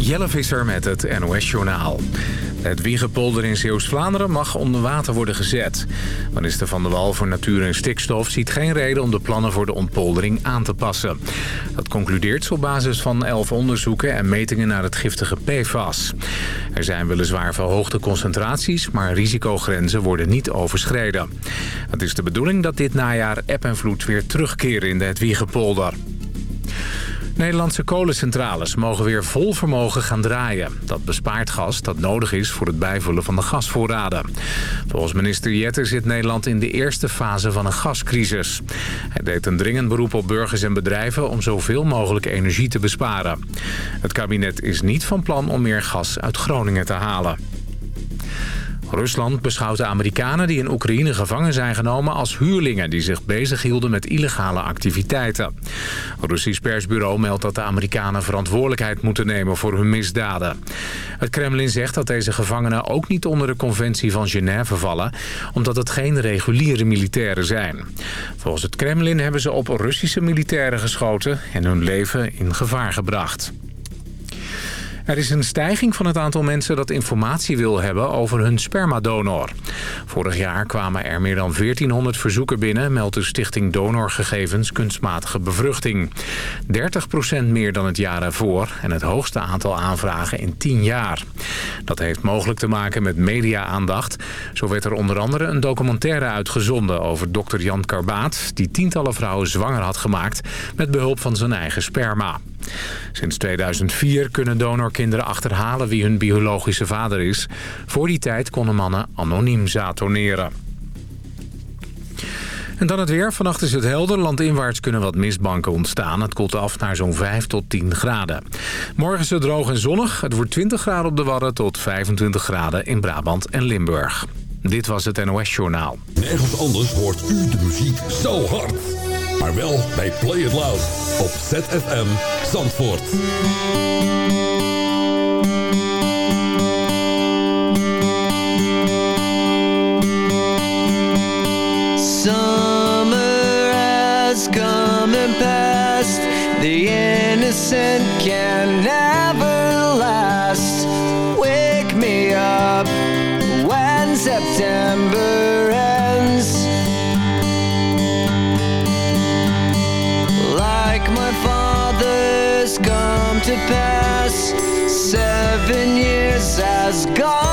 Jelle Visser met het NOS-journaal. Het Wiegepolder in Zeeuws-Vlaanderen mag onder water worden gezet. Minister Van der Wal voor Natuur en Stikstof ziet geen reden om de plannen voor de ontpoldering aan te passen. Dat concludeert ze op basis van elf onderzoeken en metingen naar het giftige PFAS. Er zijn weliswaar verhoogde concentraties, maar risicogrenzen worden niet overschreden. Het is de bedoeling dat dit najaar eb en vloed weer terugkeren in de Wiegepolder. Nederlandse kolencentrales mogen weer vol vermogen gaan draaien. Dat bespaart gas dat nodig is voor het bijvullen van de gasvoorraden. Volgens minister Jetter zit Nederland in de eerste fase van een gascrisis. Hij deed een dringend beroep op burgers en bedrijven om zoveel mogelijk energie te besparen. Het kabinet is niet van plan om meer gas uit Groningen te halen. Rusland beschouwt de Amerikanen die in Oekraïne gevangen zijn genomen als huurlingen die zich bezighielden met illegale activiteiten. Russisch persbureau meldt dat de Amerikanen verantwoordelijkheid moeten nemen voor hun misdaden. Het Kremlin zegt dat deze gevangenen ook niet onder de conventie van Genève vallen, omdat het geen reguliere militairen zijn. Volgens het Kremlin hebben ze op Russische militairen geschoten en hun leven in gevaar gebracht. Er is een stijging van het aantal mensen dat informatie wil hebben over hun spermadonor. Vorig jaar kwamen er meer dan 1400 verzoeken binnen... meldt de stichting Donorgegevens Kunstmatige Bevruchting. 30% meer dan het jaar ervoor en het hoogste aantal aanvragen in 10 jaar. Dat heeft mogelijk te maken met media-aandacht. Zo werd er onder andere een documentaire uitgezonden over dokter Jan Karbaat... die tientallen vrouwen zwanger had gemaakt met behulp van zijn eigen sperma. Sinds 2004 kunnen donorkinderen achterhalen wie hun biologische vader is. Voor die tijd konden mannen anoniem zatoneren. En dan het weer. Vannacht is het helder. Landinwaarts kunnen wat mistbanken ontstaan. Het koelt af naar zo'n 5 tot 10 graden. Morgen is het droog en zonnig. Het wordt 20 graden op de Wadden tot 25 graden in Brabant en Limburg. Dit was het NOS Journaal. Nergens anders hoort u de muziek zo hard. Maar wel bij Play It Loud op ZFM Zandvoort. Summer has come and passed. The innocent has gone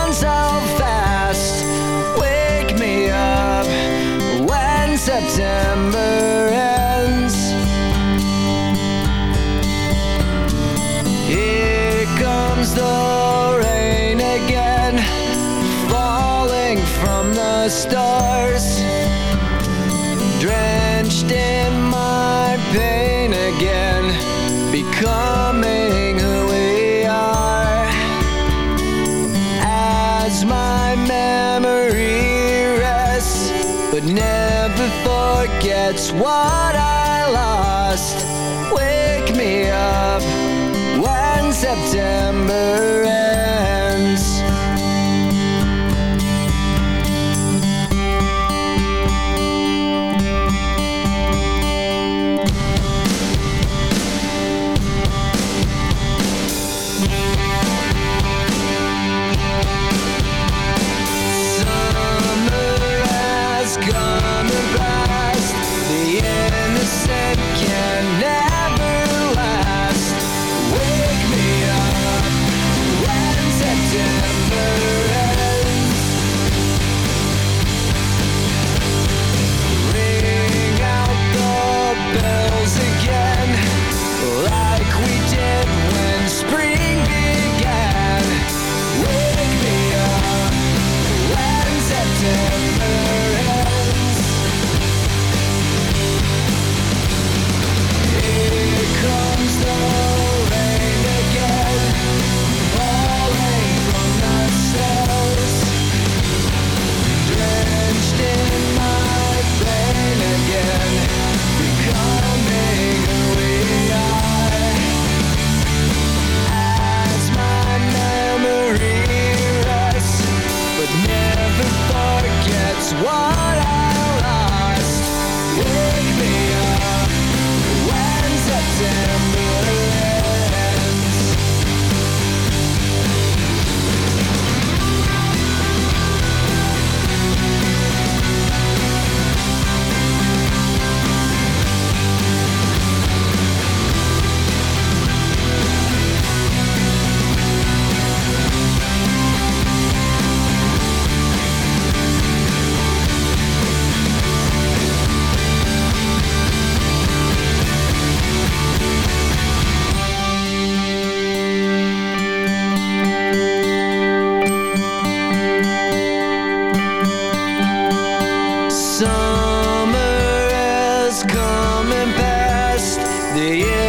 summer has come and passed. The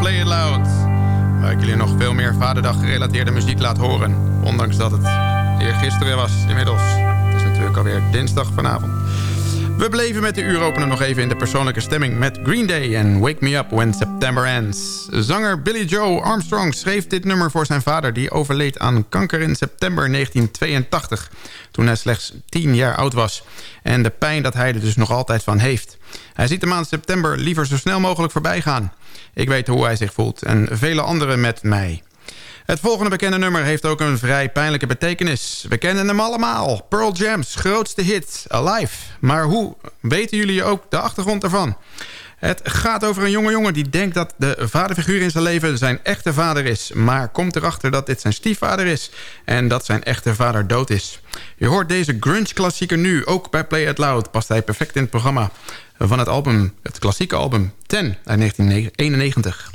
Loud. Waar ik jullie nog veel meer Vaderdag gerelateerde muziek laat horen. Ondanks dat het gisteren was inmiddels. Het is natuurlijk alweer dinsdag vanavond. We bleven met de uuropener nog even in de persoonlijke stemming... met Green Day en Wake Me Up When September Ends. Zanger Billy Joe Armstrong schreef dit nummer voor zijn vader... die overleed aan kanker in september 1982... toen hij slechts 10 jaar oud was. En de pijn dat hij er dus nog altijd van heeft. Hij ziet de maand september liever zo snel mogelijk voorbij gaan. Ik weet hoe hij zich voelt en vele anderen met mij... Het volgende bekende nummer heeft ook een vrij pijnlijke betekenis. We kennen hem allemaal. Pearl Jam's grootste hit, Alive. Maar hoe weten jullie ook de achtergrond ervan? Het gaat over een jonge jongen die denkt dat de vaderfiguur in zijn leven zijn echte vader is. Maar komt erachter dat dit zijn stiefvader is en dat zijn echte vader dood is. Je hoort deze grunge-klassieker nu, ook bij Play It Loud. Past hij perfect in het programma van het album, het klassieke album 10 uit 1991.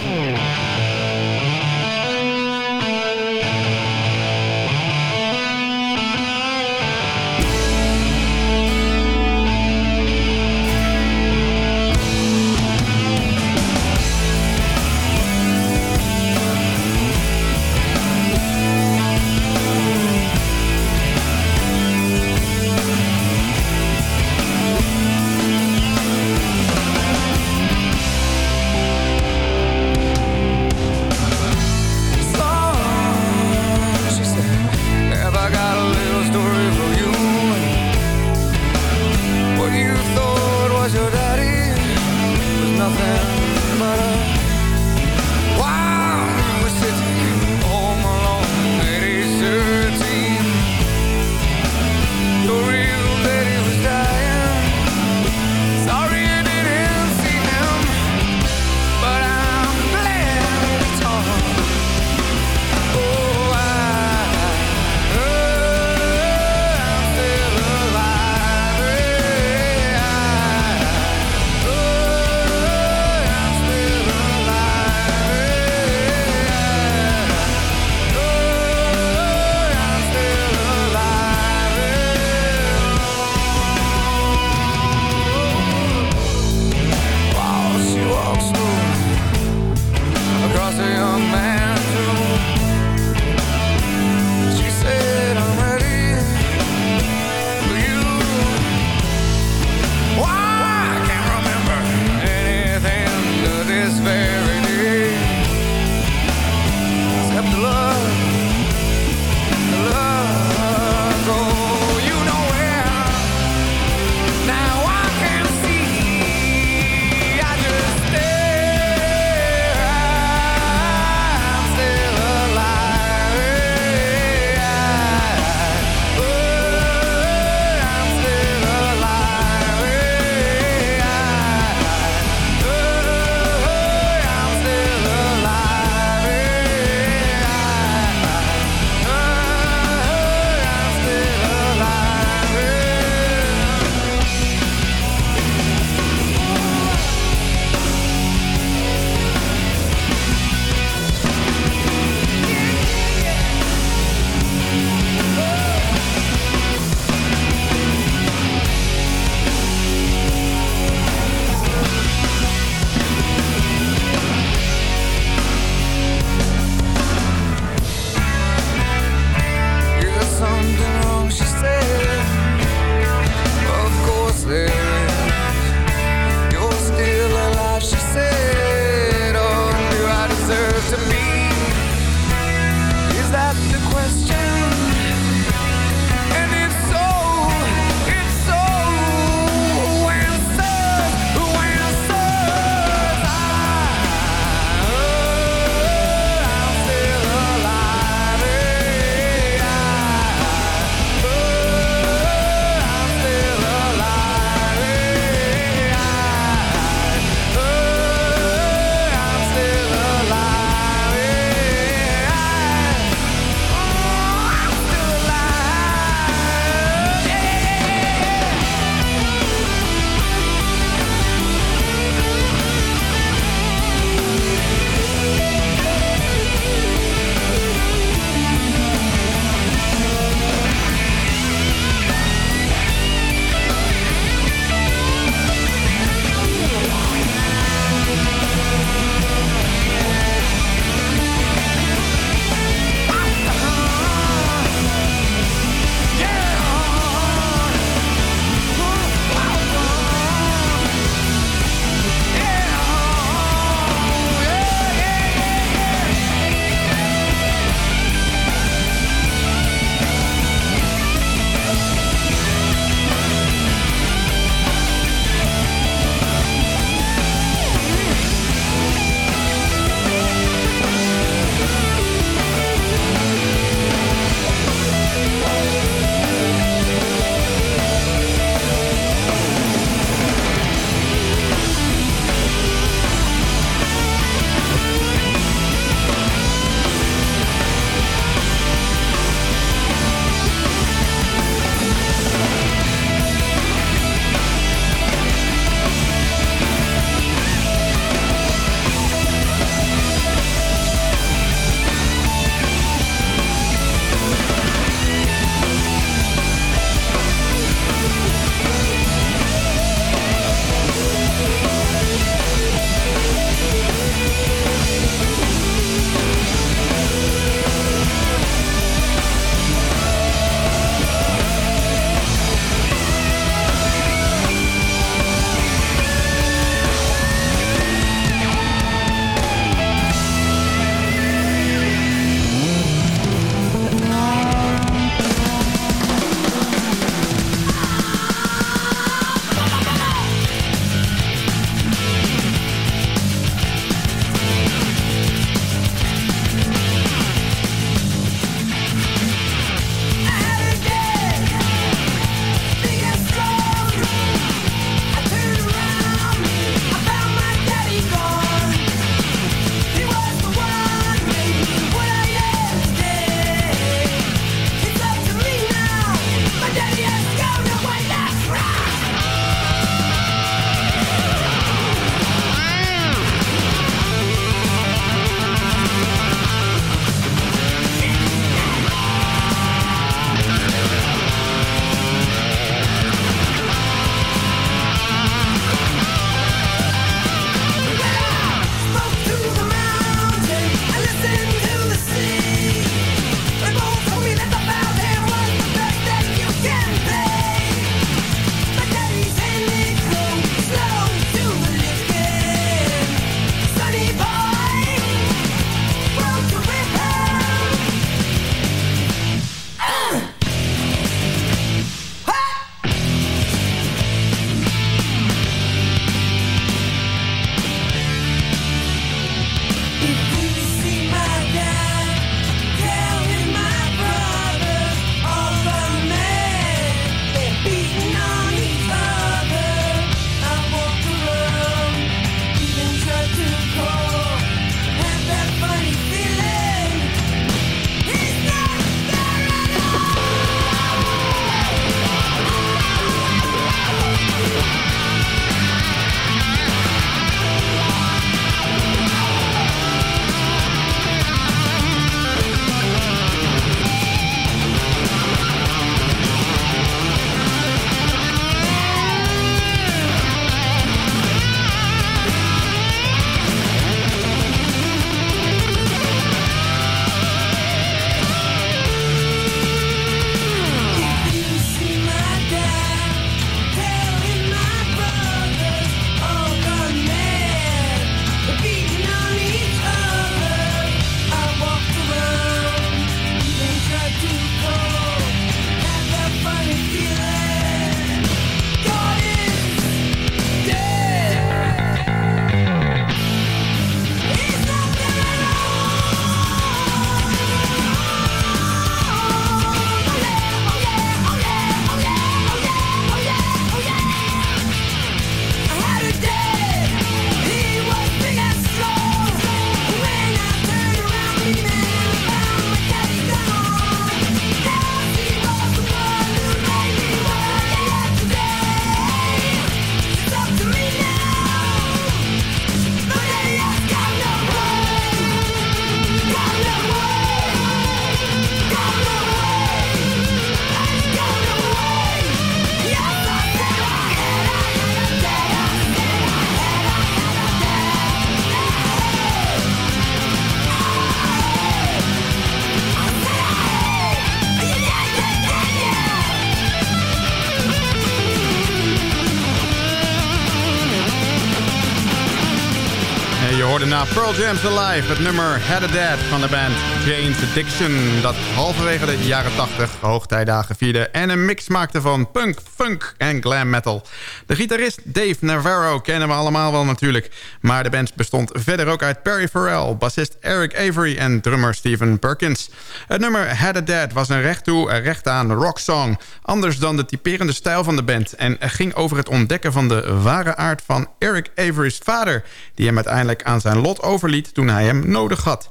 Hoorde na Pearl Jam's Alive het nummer Had a Dad van de band Jane's Addiction... dat halverwege de jaren 80 hoogtijdagen vierde... en een mix maakte van punk, funk en glam metal. De gitarist Dave Navarro kennen we allemaal wel natuurlijk... maar de band bestond verder ook uit Perry Farrell... bassist Eric Avery en drummer Steven Perkins. Het nummer Had a Dad was een recht toe, recht aan rocksong... anders dan de typerende stijl van de band... en ging over het ontdekken van de ware aard van Eric Avery's vader... die hem uiteindelijk aan zijn lot overliet toen hij hem nodig had.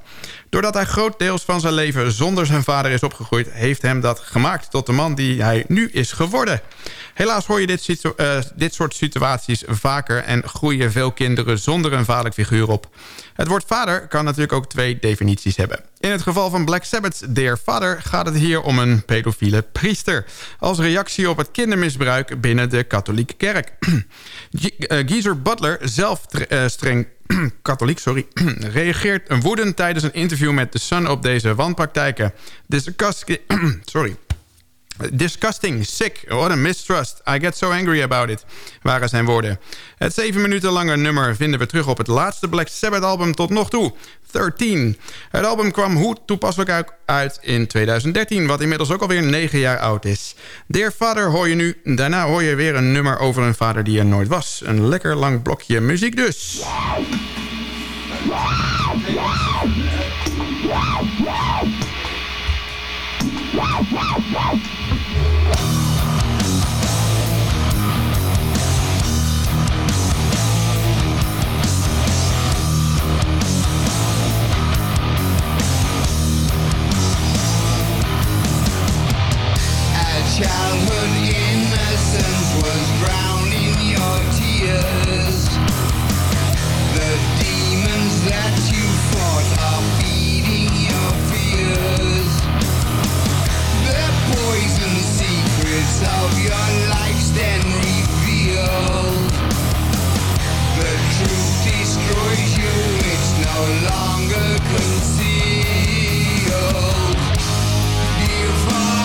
Doordat hij groot deels van zijn leven zonder zijn vader is opgegroeid... heeft hem dat gemaakt tot de man die hij nu is geworden. Helaas hoor je dit, uh, dit soort situaties vaker... en groeien veel kinderen zonder een vaderlijk figuur op. Het woord vader kan natuurlijk ook twee definities hebben. In het geval van Black Sabbath's Dear Father gaat het hier om een pedofiele priester. Als reactie op het kindermisbruik binnen de katholieke kerk. Eh, Geezer Butler, zelf uh, streng katholiek, sorry, reageert woedend tijdens een interview met The Sun op deze wanpraktijken. Disgusting, sorry. Disgusting, sick, what a mistrust. I get so angry about it, waren zijn woorden. Het zeven minuten lange nummer vinden we terug op het laatste Black Sabbath album tot nog toe, 13. Het album kwam hoe toepasselijk uit in 2013, wat inmiddels ook alweer 9 jaar oud is. Dear Father hoor je nu, daarna hoor je weer een nummer over een vader die er nooit was. Een lekker lang blokje muziek dus. Childhood innocence was drowning your tears. The demons that you fought are feeding your fears. The secrets of your then revealed. The truth destroys you, it's no longer concealed. Silence,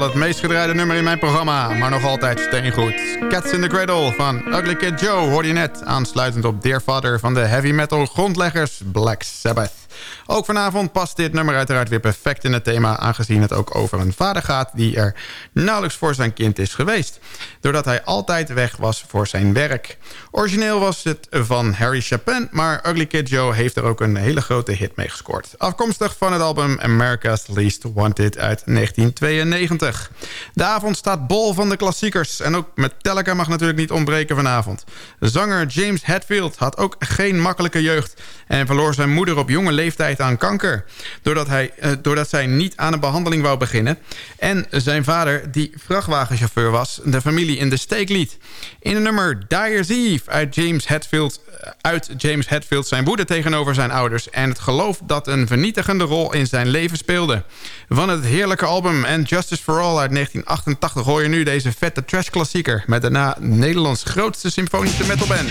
het meest gedraaide nummer in mijn programma, maar nog altijd steengoed. Cats in the Cradle van Ugly Kid Joe hoorde je net, aansluitend op Dear Father van de heavy metal grondleggers Black Sabbath. Ook vanavond past dit nummer uiteraard weer perfect in het thema... aangezien het ook over een vader gaat die er nauwelijks voor zijn kind is geweest. Doordat hij altijd weg was voor zijn werk. Origineel was het van Harry Chapin... maar Ugly Kid Joe heeft er ook een hele grote hit mee gescoord. Afkomstig van het album America's Least Wanted uit 1992. De avond staat bol van de klassiekers... en ook Metallica mag natuurlijk niet ontbreken vanavond. Zanger James Hetfield had ook geen makkelijke jeugd... en verloor zijn moeder op jonge leeftijd aan kanker. Doordat, hij, eh, doordat zij niet aan een behandeling wou beginnen. En zijn vader, die vrachtwagenchauffeur was, de familie in de steek liet. In het nummer Dyer's Eve uit James Hetfield eh, uit James Hetfield zijn woede tegenover zijn ouders... en het geloof dat een vernietigende rol in zijn leven speelde. Van het heerlijke album And Justice for All uit 1988 hoor je nu deze vette trash-klassieker... met daarna Nederlands grootste symfonische metalband.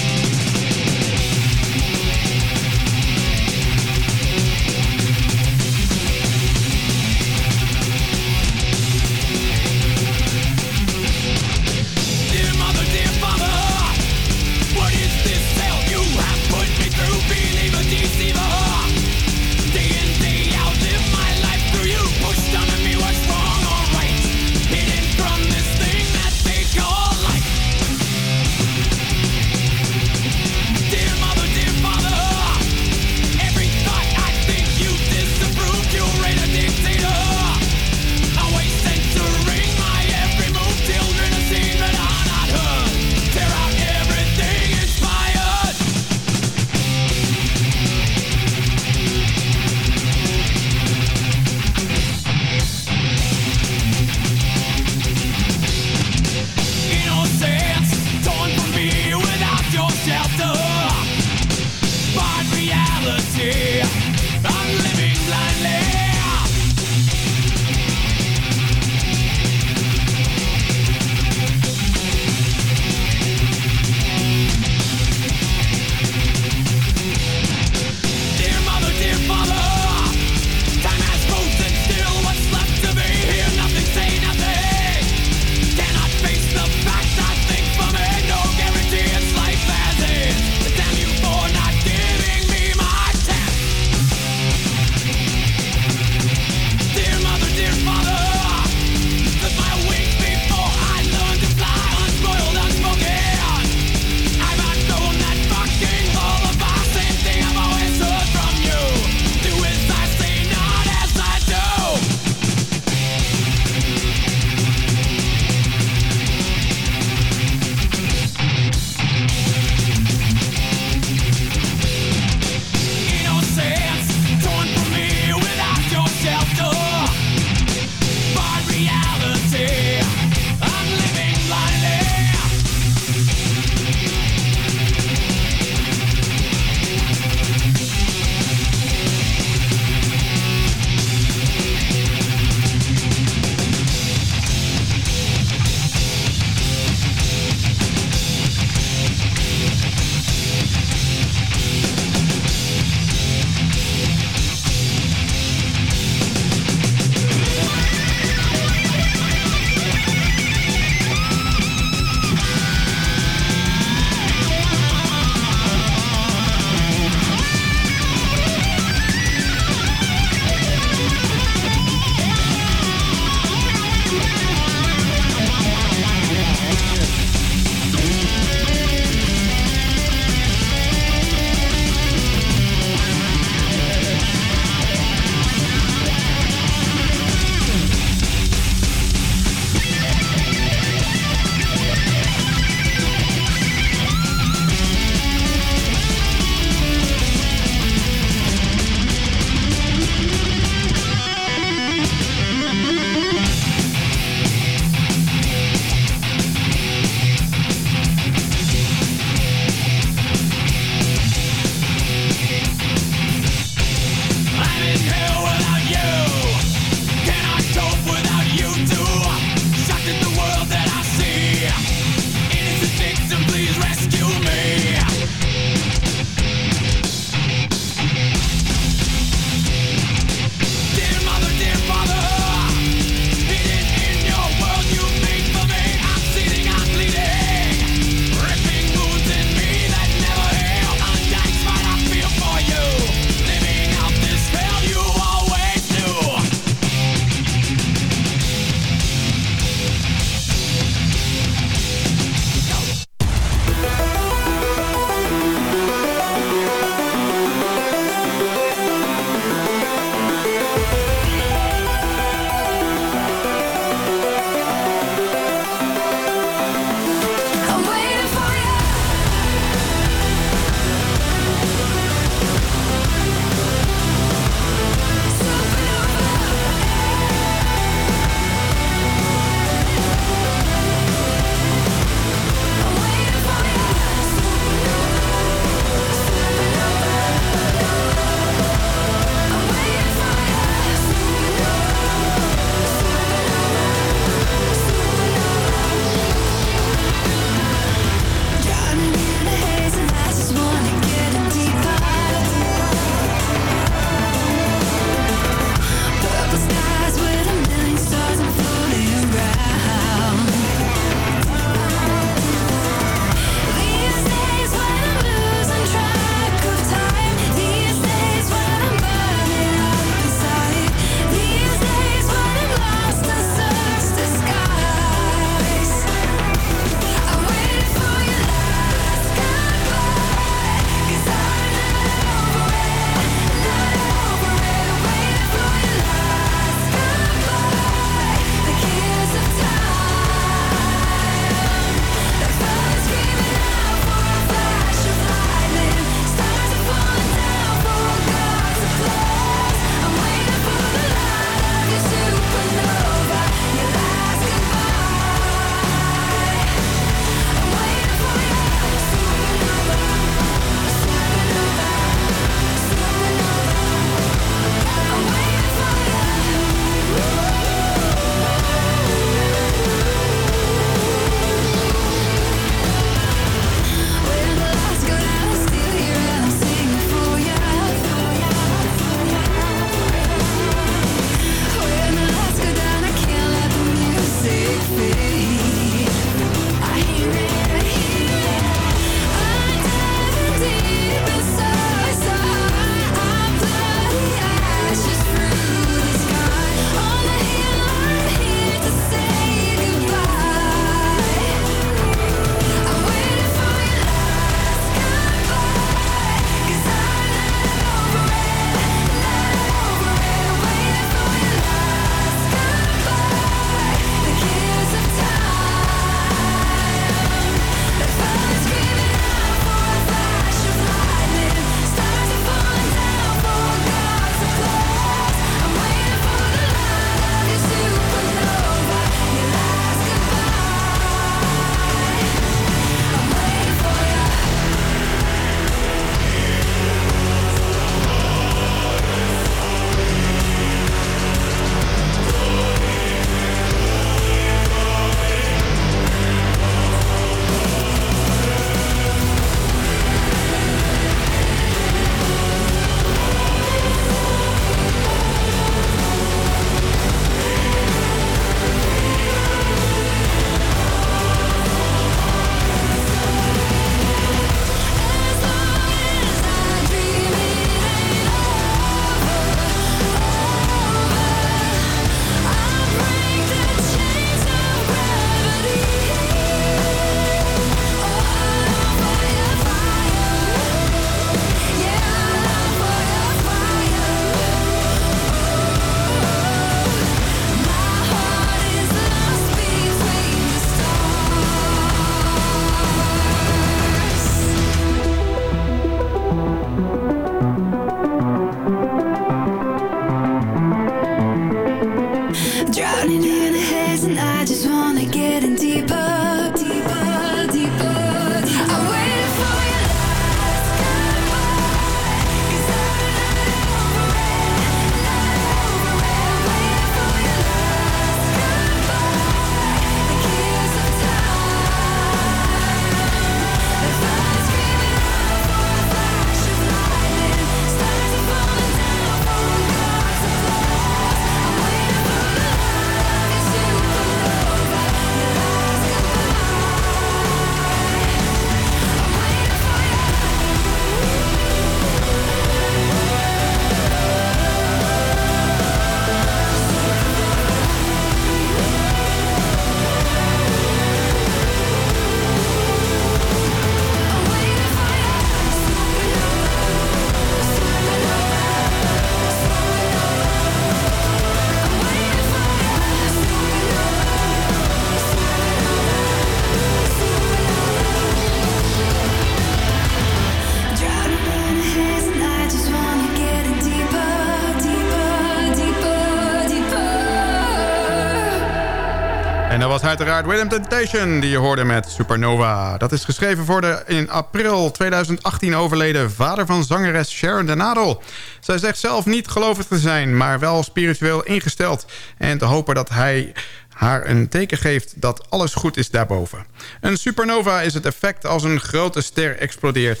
Uiteraard William Temptation, die je hoorde met Supernova. Dat is geschreven voor de in april 2018 overleden vader van zangeres Sharon Denadel. Zij zegt zelf niet gelovig te zijn, maar wel spiritueel ingesteld. En te hopen dat hij haar een teken geeft dat alles goed is daarboven. Een supernova is het effect als een grote ster explodeert.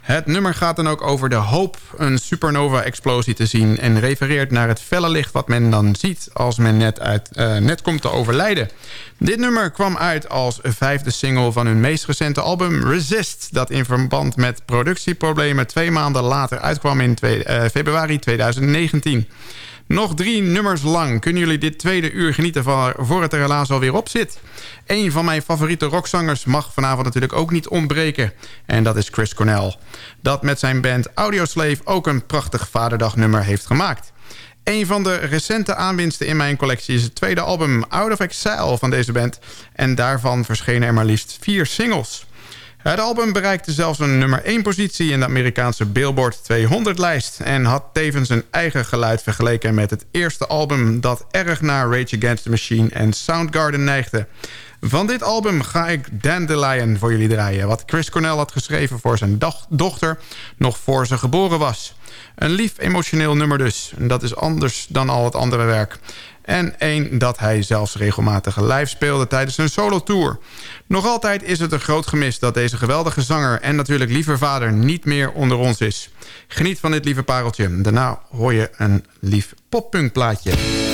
Het nummer gaat dan ook over de hoop een supernova-explosie te zien... en refereert naar het felle licht wat men dan ziet als men net, uit, uh, net komt te overlijden. Dit nummer kwam uit als vijfde single van hun meest recente album Resist... dat in verband met productieproblemen twee maanden later uitkwam in uh, februari 2019. Nog drie nummers lang kunnen jullie dit tweede uur genieten van voor het er helaas alweer op zit. Een van mijn favoriete rockzangers mag vanavond natuurlijk ook niet ontbreken. En dat is Chris Cornell. Dat met zijn band Audioslave ook een prachtig vaderdagnummer heeft gemaakt. Een van de recente aanwinsten in mijn collectie is het tweede album Out of Exile van deze band. En daarvan verschenen er maar liefst vier singles. Het album bereikte zelfs een nummer 1 positie in de Amerikaanse Billboard 200-lijst... en had tevens een eigen geluid vergeleken met het eerste album... dat erg naar Rage Against the Machine en Soundgarden neigde. Van dit album ga ik Dandelion voor jullie draaien... wat Chris Cornell had geschreven voor zijn dochter nog voor ze geboren was. Een lief emotioneel nummer dus. Dat is anders dan al het andere werk. En één dat hij zelfs regelmatig live speelde tijdens een solo-tour. Nog altijd is het een groot gemis dat deze geweldige zanger... en natuurlijk lieve vader niet meer onder ons is. Geniet van dit lieve pareltje. Daarna hoor je een lief poppunkplaatje. Let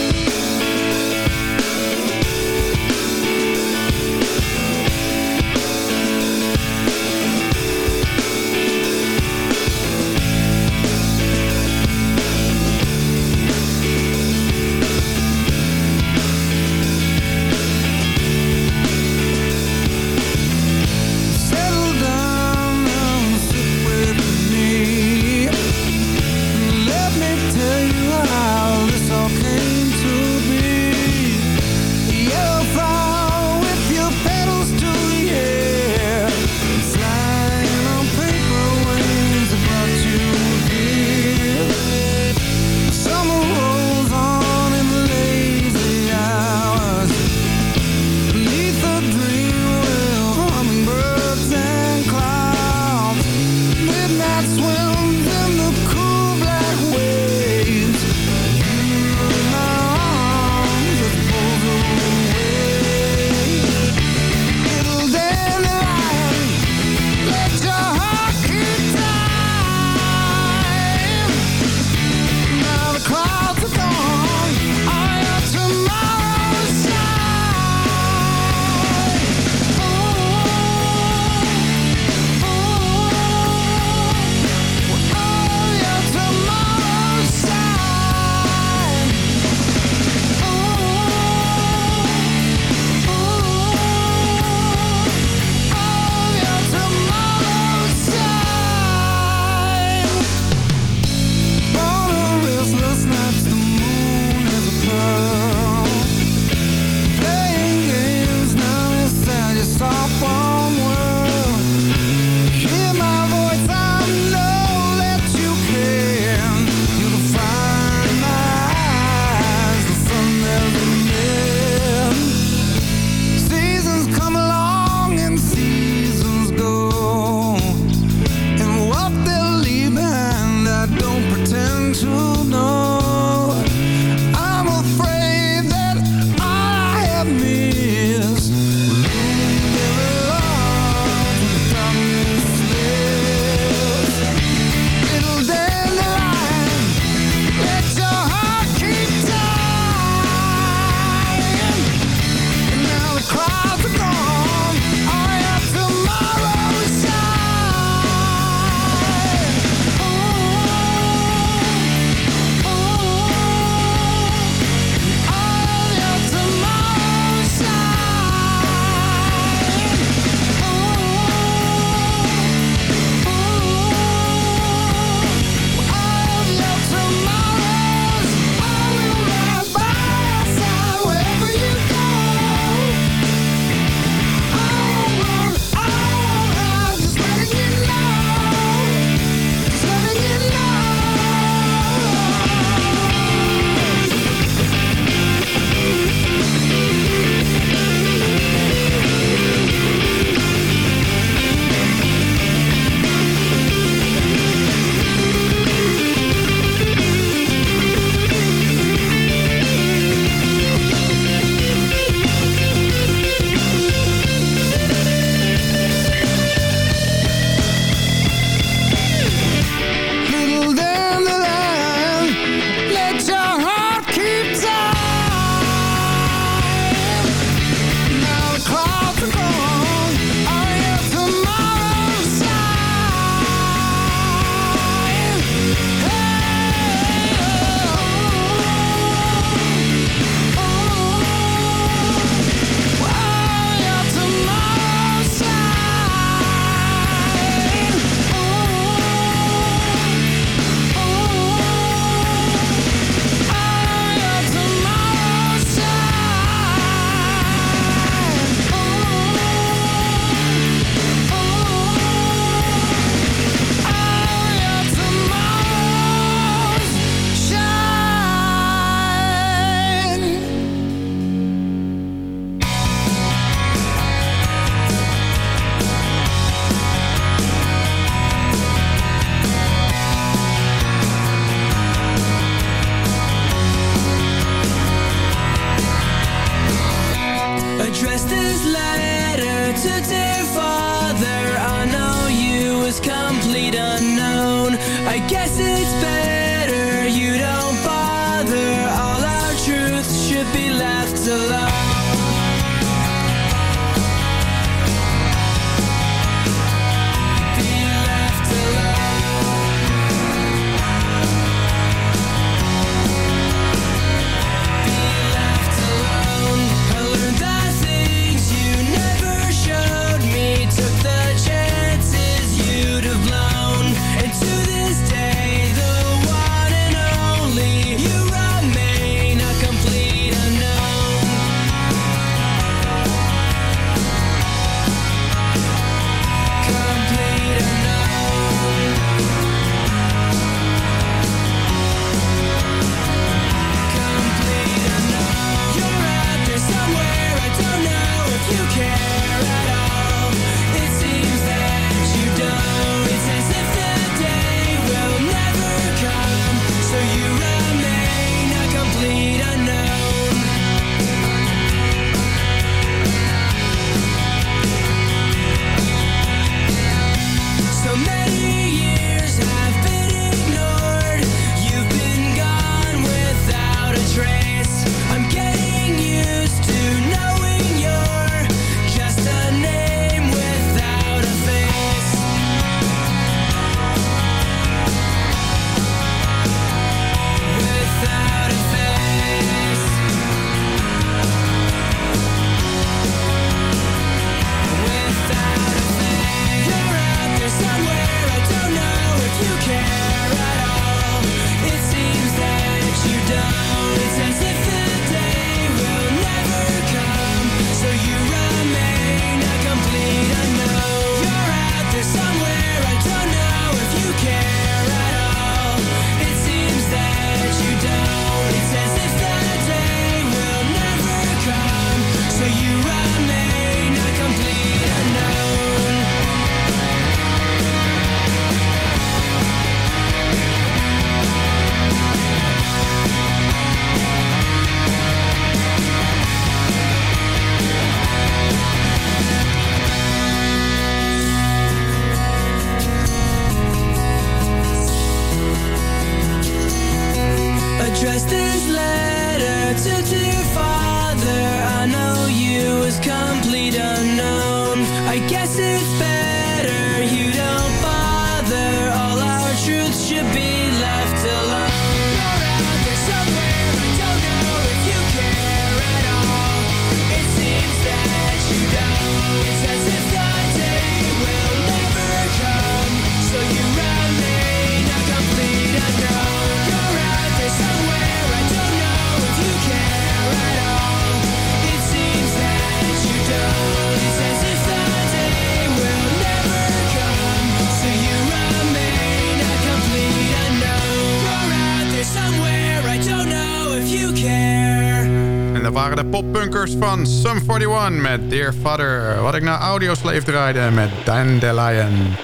poppunkers van Sum 41 met Dear Father. Wat ik naar Audioslave draaide met Dandelion.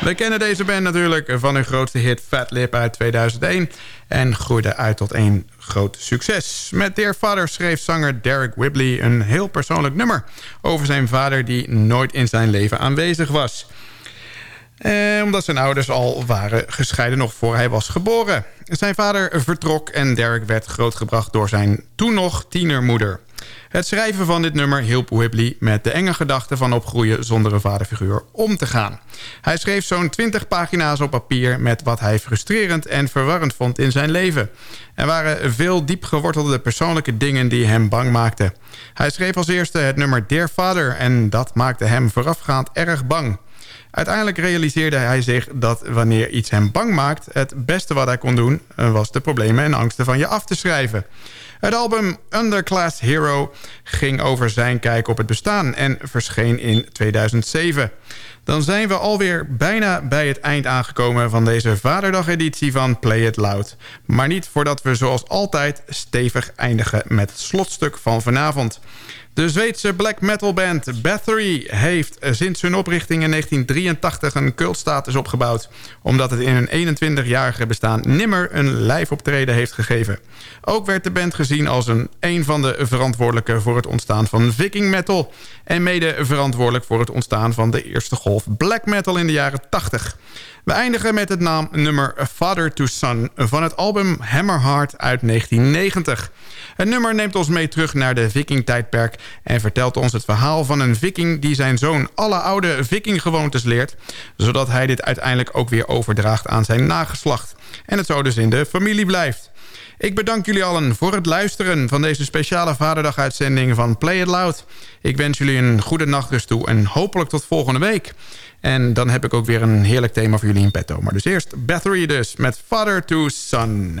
We kennen deze band natuurlijk van hun grootste hit Fat Lip uit 2001... en groeide uit tot één groot succes. Met Dear Father schreef zanger Derek Whibley een heel persoonlijk nummer... over zijn vader die nooit in zijn leven aanwezig was... Eh, omdat zijn ouders al waren gescheiden nog voor hij was geboren. Zijn vader vertrok en Derek werd grootgebracht door zijn toen nog tienermoeder. Het schrijven van dit nummer hielp Whibley met de enge gedachte van opgroeien zonder een vaderfiguur om te gaan. Hij schreef zo'n 20 pagina's op papier met wat hij frustrerend en verwarrend vond in zijn leven. Er waren veel diep gewortelde persoonlijke dingen die hem bang maakten. Hij schreef als eerste het nummer Dear Father en dat maakte hem voorafgaand erg bang. Uiteindelijk realiseerde hij zich dat wanneer iets hem bang maakt... het beste wat hij kon doen eh, was de problemen en angsten van je af te schrijven. Het album Underclass Hero ging over zijn kijk op het bestaan... en verscheen in 2007. Dan zijn we alweer bijna bij het eind aangekomen... van deze Vaderdag-editie van Play It Loud. Maar niet voordat we zoals altijd stevig eindigen met het slotstuk van vanavond. De Zweedse black metal band Bathory heeft sinds hun oprichting in 1983 een cultstatus opgebouwd... omdat het in hun 21-jarige bestaan nimmer een live optreden heeft gegeven. Ook werd de band gezien als een, een van de verantwoordelijken voor het ontstaan van viking metal... en mede verantwoordelijk voor het ontstaan van de eerste golf black metal in de jaren 80... We eindigen met het naam nummer Father to Son van het album Hammerheart uit 1990. Het nummer neemt ons mee terug naar de viking-tijdperk... en vertelt ons het verhaal van een viking die zijn zoon alle oude vikinggewoontes leert... zodat hij dit uiteindelijk ook weer overdraagt aan zijn nageslacht. En het zo dus in de familie blijft. Ik bedank jullie allen voor het luisteren van deze speciale Vaderdag-uitzending van Play It Loud. Ik wens jullie een goede nachtrust toe en hopelijk tot volgende week. En dan heb ik ook weer een heerlijk thema voor jullie in petto. Maar dus eerst Battery dus met Father to Son.